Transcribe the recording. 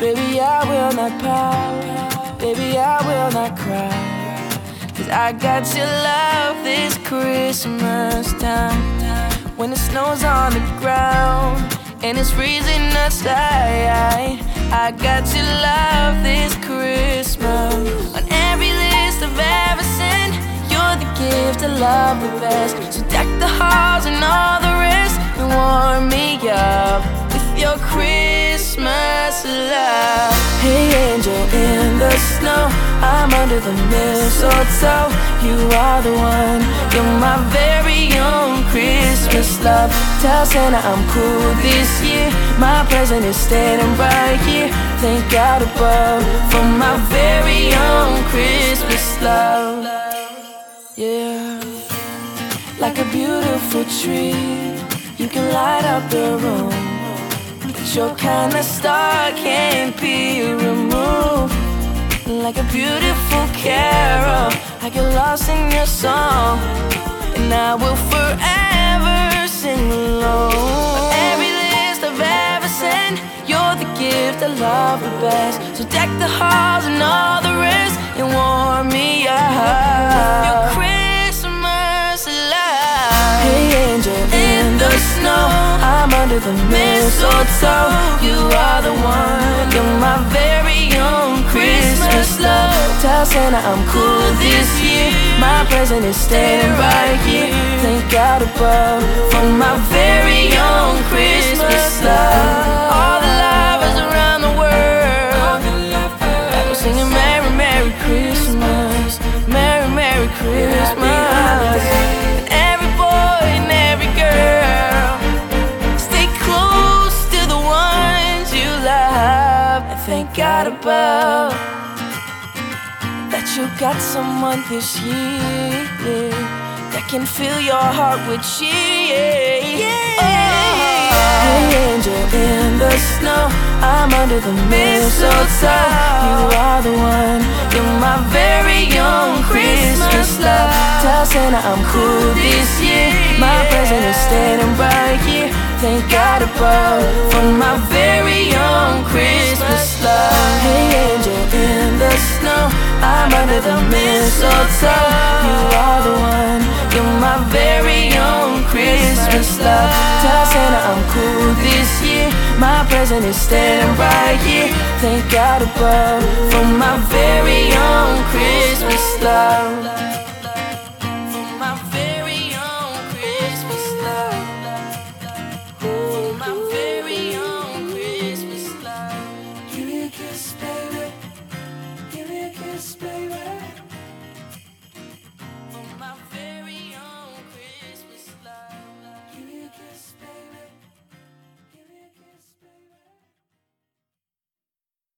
Baby, I will not pout. Baby, I will not cry. Cause I got your love this Christmas time. When the snow's on the ground and it's freezing outside. I got your love this Christmas. On every list I've ever sent, you're the gift I love the best. So deck the halls and all the rest and warm me up with your Christmas love. Hey, angel in the snow, I'm under the mistletoe. You are the one, you're my very own Christmas love. Tell Santa I'm cool this year. My present is standing right here. Thank God above for my very own Christmas love. Yeah, like a beautiful tree, you can light up the room. Your kind of star can't be removed. Like a beautiful carol, I get lost in your song, and I will forever sing along. On every list I've ever sent, you're the gift I love the best. So deck the halls and all the rest, and warm the mistletoe. Oh, you are the one, you're my very own Christmas love. Tell Santa I'm cool this year. My present is staying right here. Thank God above for my very own Christmas God above that you got someone this year that can fill your heart with cheer. Oh. Hey, angel in the snow, I'm under the mistletoe. You are the one, you're my very own Christmas love. Tell Santa I'm cool this year. My present is standing right here. Thank God above I'm under the mistletoe. You are the one, you're my very own Christmas love. Tell Santa I'm cool this year. My present is standing right here. Thank God above for my very own Christmas. this, baby.